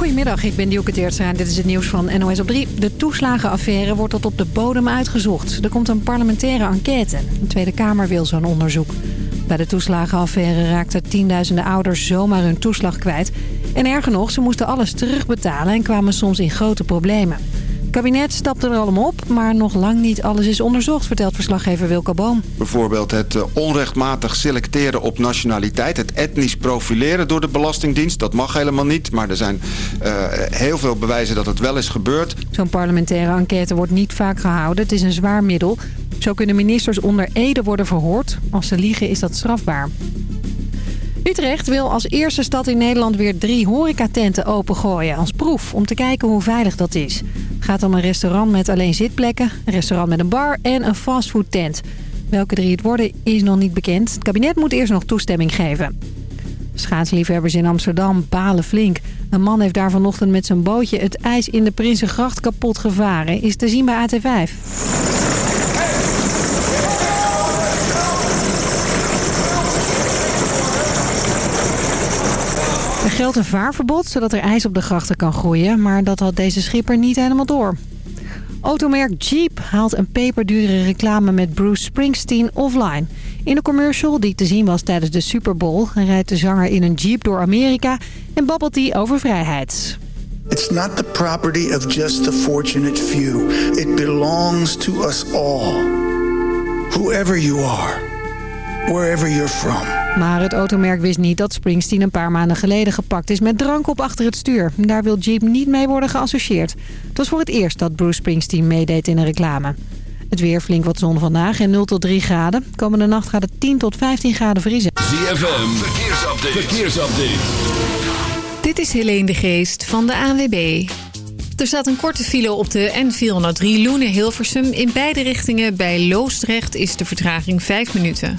Goedemiddag, ik ben Dielke Teertstra en dit is het nieuws van NOS op 3. De toeslagenaffaire wordt tot op de bodem uitgezocht. Er komt een parlementaire enquête. De Tweede Kamer wil zo'n onderzoek. Bij de toeslagenaffaire raakten tienduizenden ouders zomaar hun toeslag kwijt. En erger nog, ze moesten alles terugbetalen en kwamen soms in grote problemen. Het kabinet stapte er allemaal op, maar nog lang niet alles is onderzocht, vertelt verslaggever Wilco Boom. Bijvoorbeeld het eh, onrechtmatig selecteren op nationaliteit, het etnisch profileren door de Belastingdienst. Dat mag helemaal niet, maar er zijn uh, heel veel bewijzen dat het wel is gebeurd. Zo'n parlementaire enquête wordt niet vaak gehouden. Het is een zwaar middel. Zo kunnen ministers onder ede worden verhoord. Als ze liegen is dat strafbaar. Utrecht wil als eerste stad in Nederland weer drie horecatenten opengooien als proef om te kijken hoe veilig dat is. Gaat om een restaurant met alleen zitplekken, een restaurant met een bar en een fastfoodtent. Welke drie het worden is nog niet bekend. Het kabinet moet eerst nog toestemming geven. Schaatsliefhebbers in Amsterdam balen flink. Een man heeft daar vanochtend met zijn bootje het ijs in de Prinsengracht kapot gevaren. Is te zien bij AT5. Geldt een vaarverbod, zodat er ijs op de grachten kan groeien. Maar dat had deze schipper niet helemaal door. Automerk Jeep haalt een peperdure reclame met Bruce Springsteen offline. In de commercial, die te zien was tijdens de Super Bowl... rijdt de zanger in een Jeep door Amerika en babbelt hij over vrijheid. It's not the property of just the fortunate few. It belongs to us all. Whoever you are, wherever you're from. Maar het automerk wist niet dat Springsteen een paar maanden geleden gepakt is met drank op achter het stuur. Daar wil Jeep niet mee worden geassocieerd. Het was voor het eerst dat Bruce Springsteen meedeed in een reclame. Het weer flink wat zon vandaag en 0 tot 3 graden. Komende nacht gaat het 10 tot 15 graden vriezen. ZFM, verkeersupdate. verkeersupdate. Dit is Helene de Geest van de ANWB. Er staat een korte file op de N403 Loenen-Hilversum. In beide richtingen bij Loosdrecht is de vertraging 5 minuten.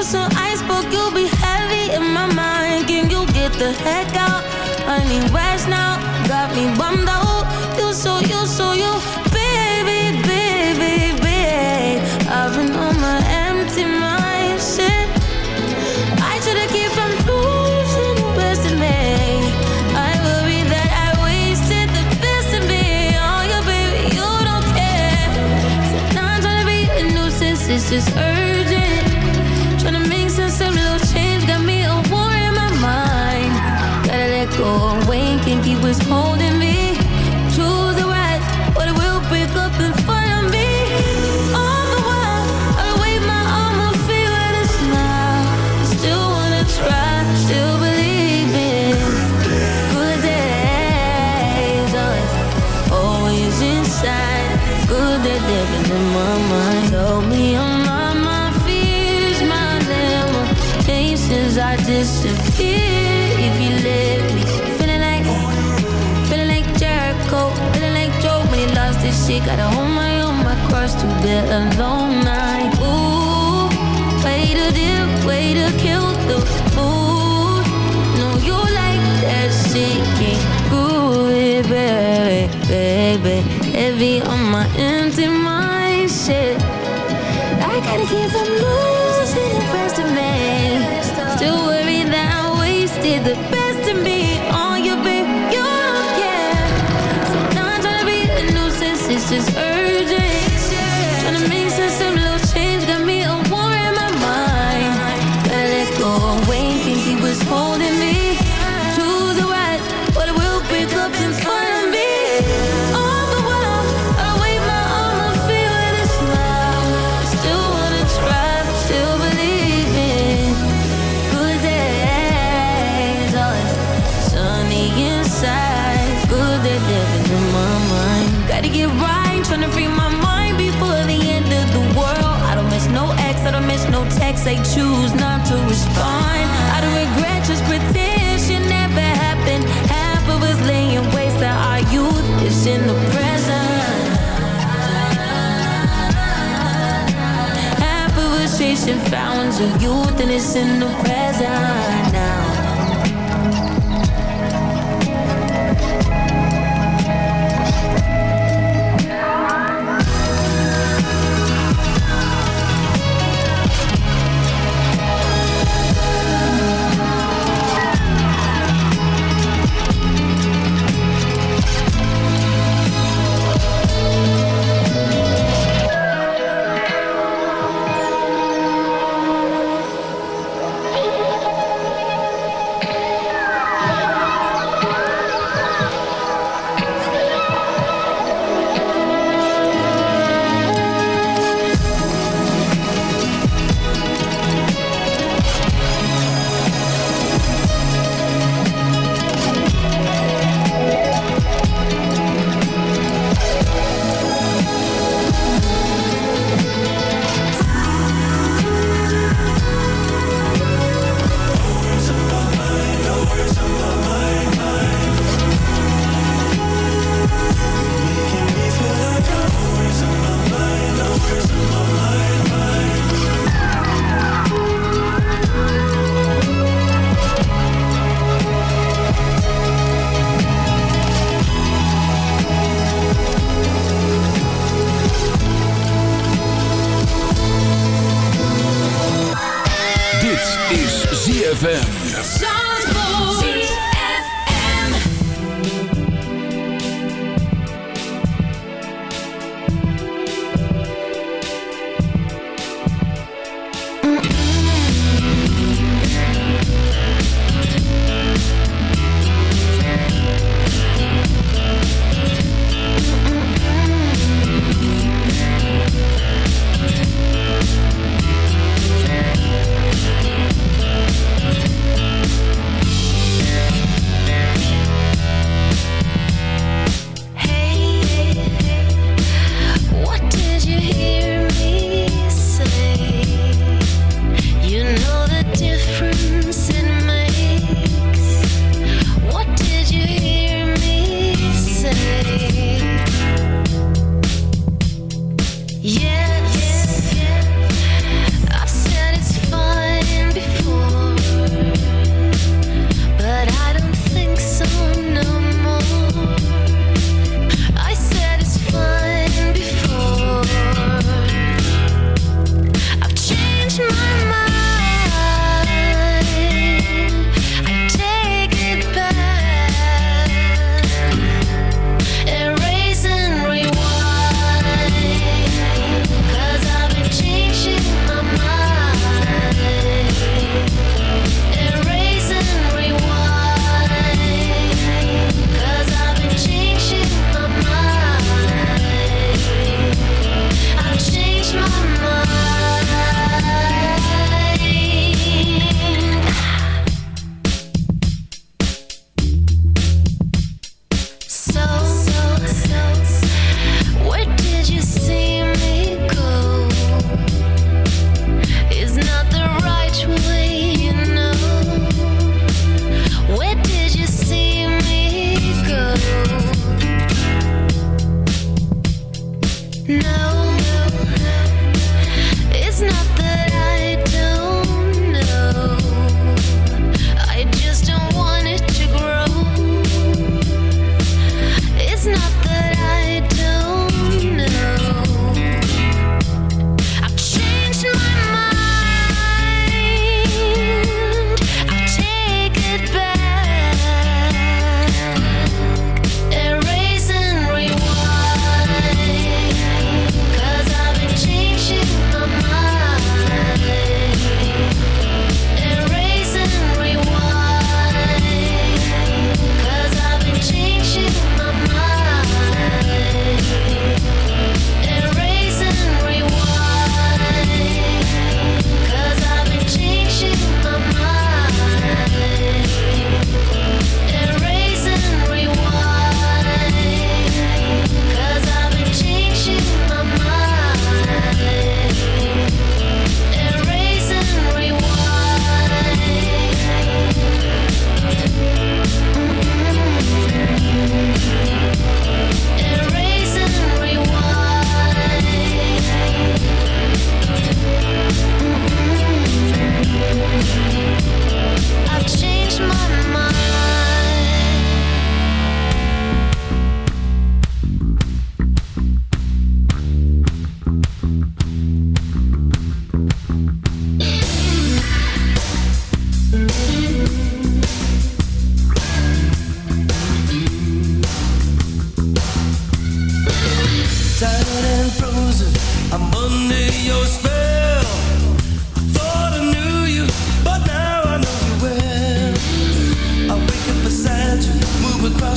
To some iceberg, you'll be heavy in my mind. Can you get the heck out? I need rest now, got me bummed out. You so, you so, you, baby, baby, baby. I've been on my empty mind, shit. I should've kept from losing the best of me. I worry that I wasted the best of me. Oh, yeah, baby, you don't care. So I'm trying to be a nuisance, it's just away, can't keep what's holding me. Choose the right, or it will break up in front of me. All the while, I'll wave my arm it a smile. Still wanna try, still believe in good days. Oh, always inside, good that living in my mind. Tell me I'm on my fears. I disappear ooh, way to way to kill the mood. No, you like that baby. Heavy on my empty mind, shit. I gotta keep from losing the rest of me. Still worried that I wasted the best to respond. I don't regret, just pretend shit never happened. Half of us laying waste to our youth is in the present. Half of us chasing fountains of youth and it's in the present now.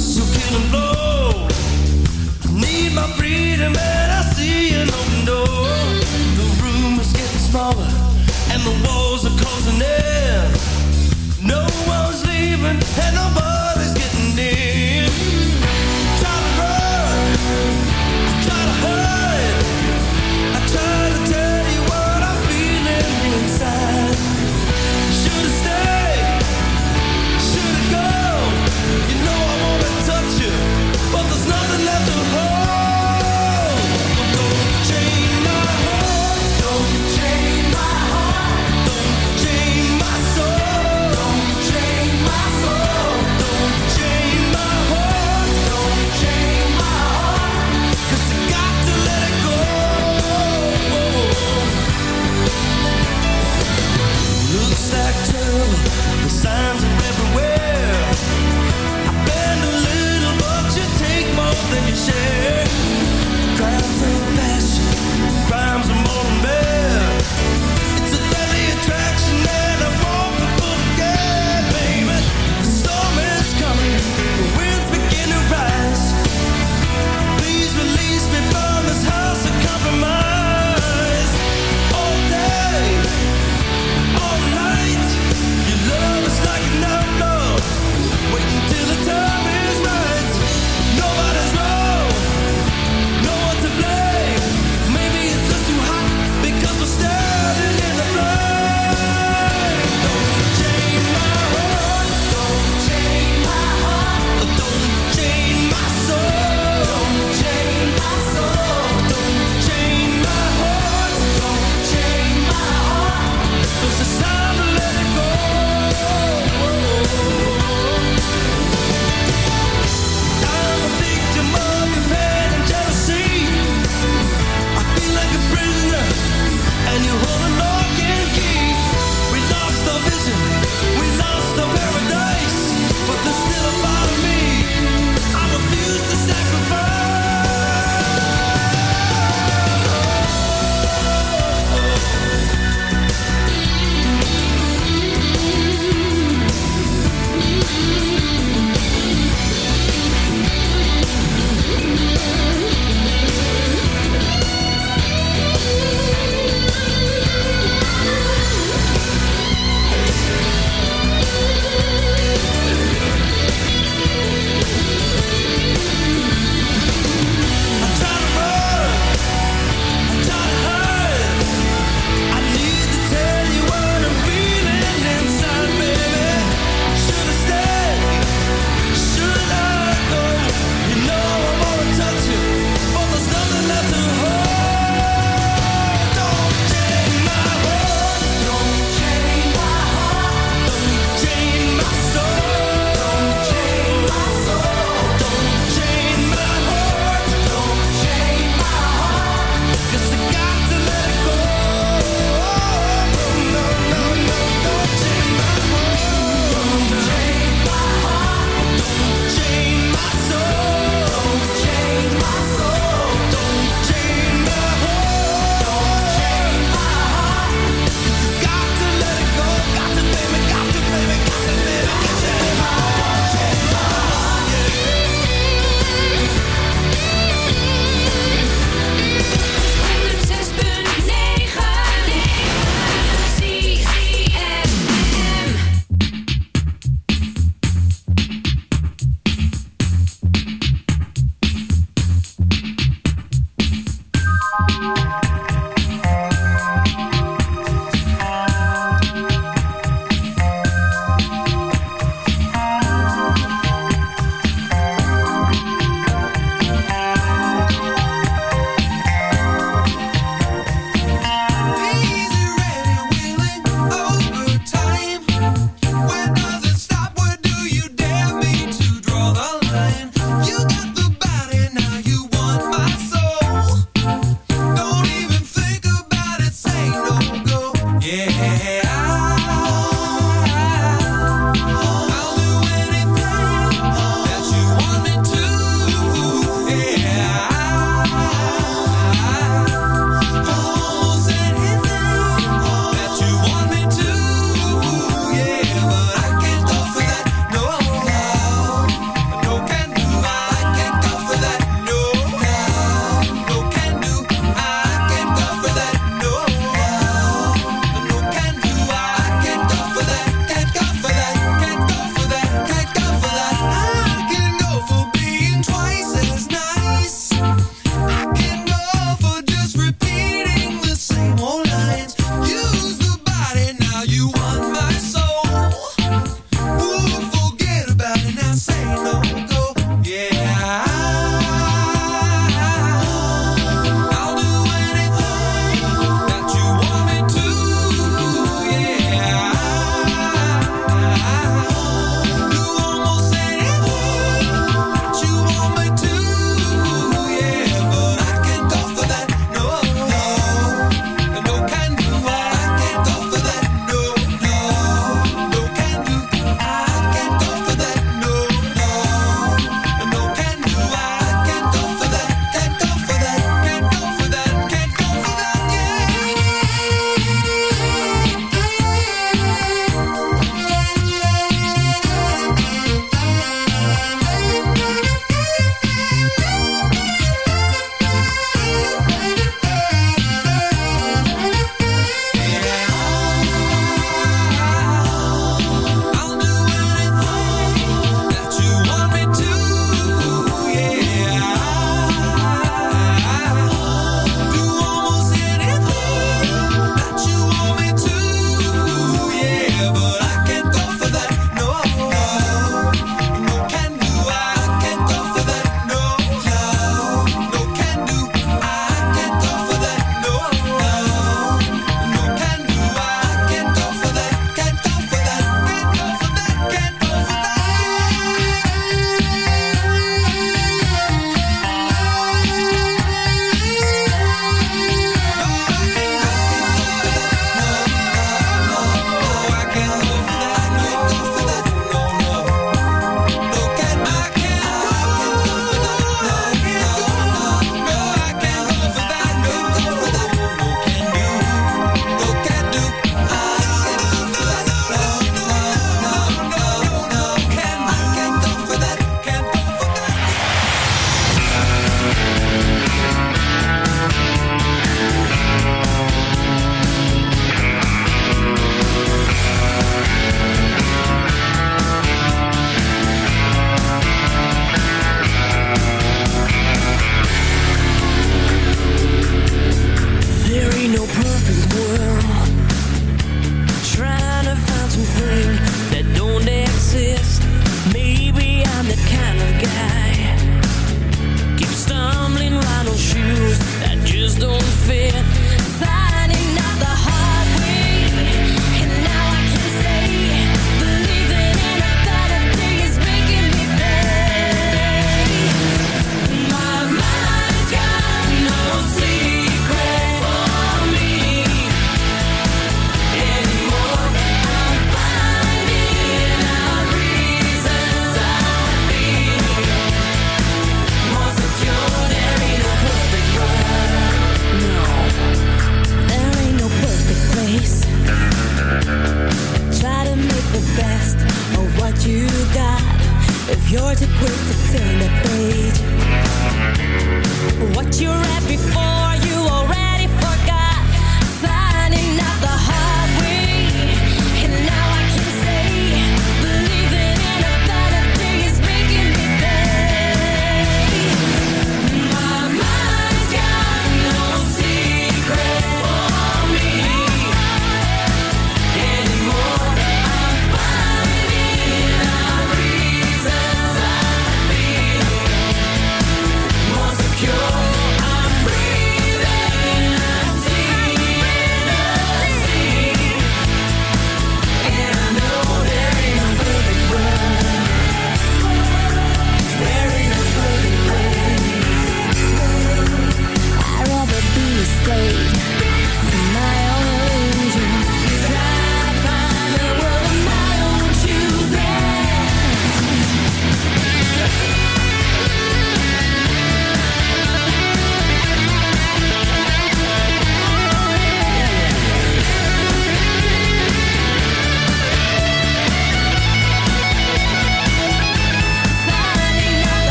whistle can blow. I need my freedom and I see an open door. The room is getting smaller and the walls are closing in. No one's leaving and nobody's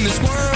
in this world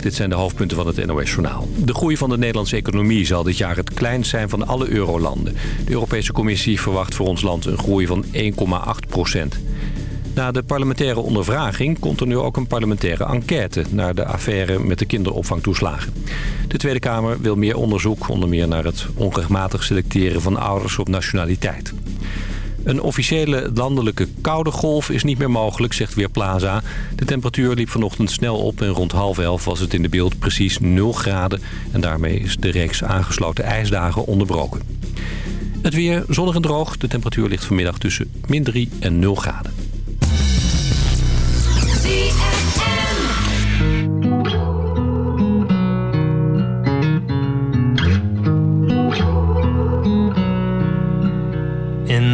Dit zijn de hoofdpunten van het NOS-journaal. De groei van de Nederlandse economie zal dit jaar het kleinst zijn van alle eurolanden. De Europese Commissie verwacht voor ons land een groei van 1,8 procent. Na de parlementaire ondervraging komt er nu ook een parlementaire enquête... naar de affaire met de kinderopvangtoeslagen. De Tweede Kamer wil meer onderzoek, onder meer naar het onrechtmatig selecteren van ouders op nationaliteit. Een officiële landelijke koude golf is niet meer mogelijk, zegt Weerplaza. De temperatuur liep vanochtend snel op en rond half elf was het in de beeld precies 0 graden. En daarmee is de reeks aangesloten ijsdagen onderbroken. Het weer zonnig en droog. De temperatuur ligt vanmiddag tussen min 3 en 0 graden.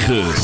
9.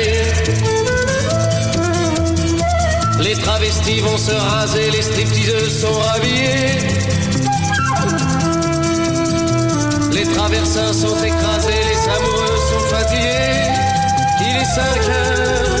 Vont se raser, les stripteaseuses sont rhabillées. Les traversins sont écrasés, les amoureux sont fatigués. Il est 5 heures,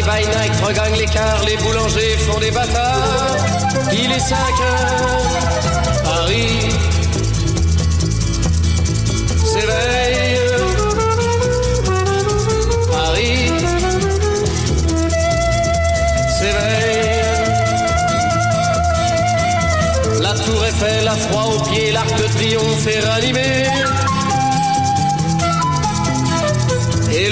Paris by night regagne l'écart, les boulangers font des bâtards. Il est 5 heures, Paris s'éveille. Paris s'éveille. La tour Eiffel a froid aux pieds, l'arc de triomphe est ranimé.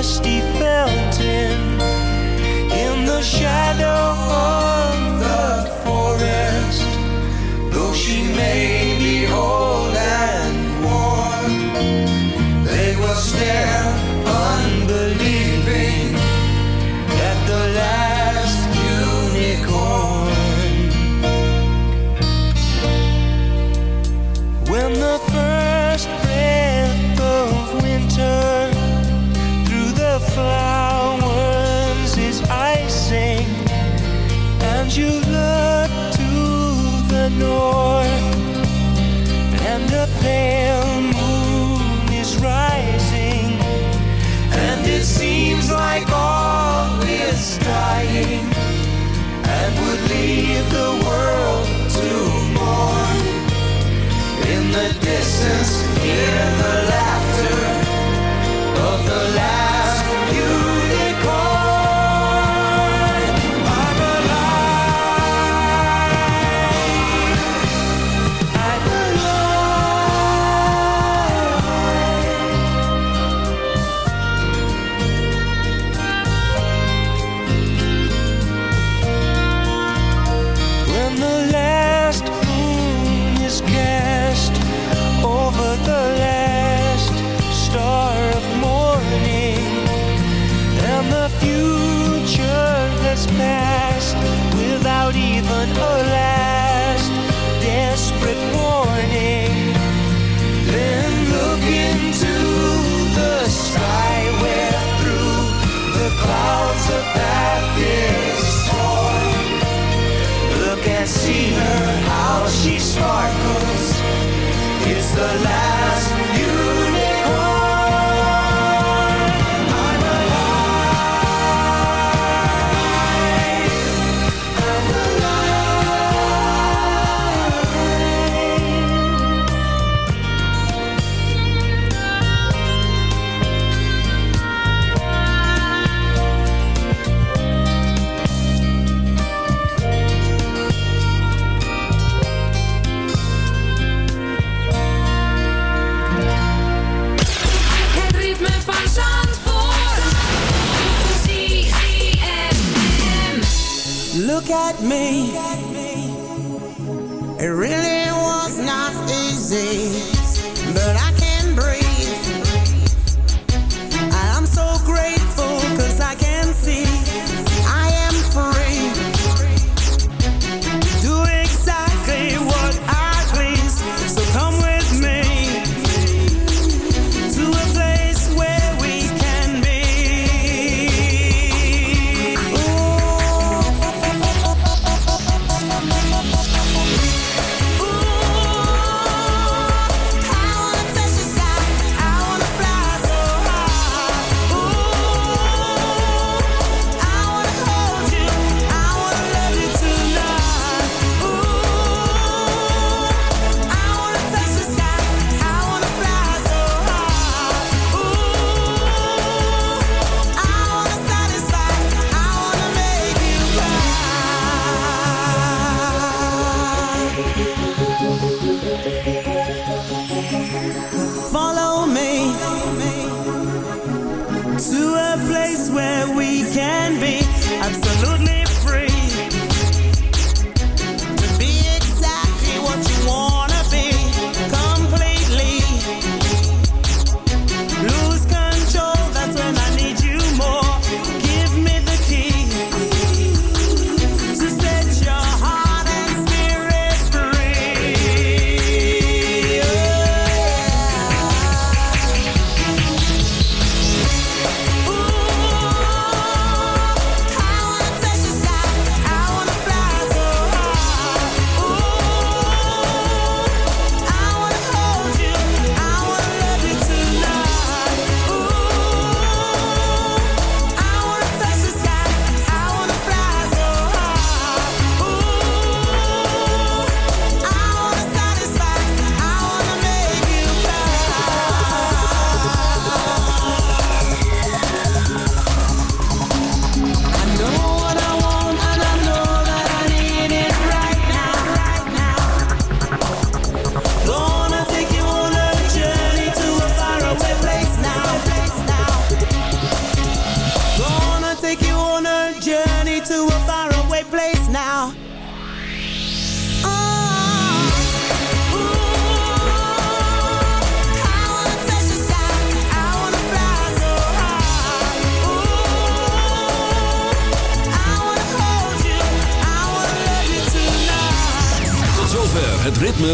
dusty to a place where we can be.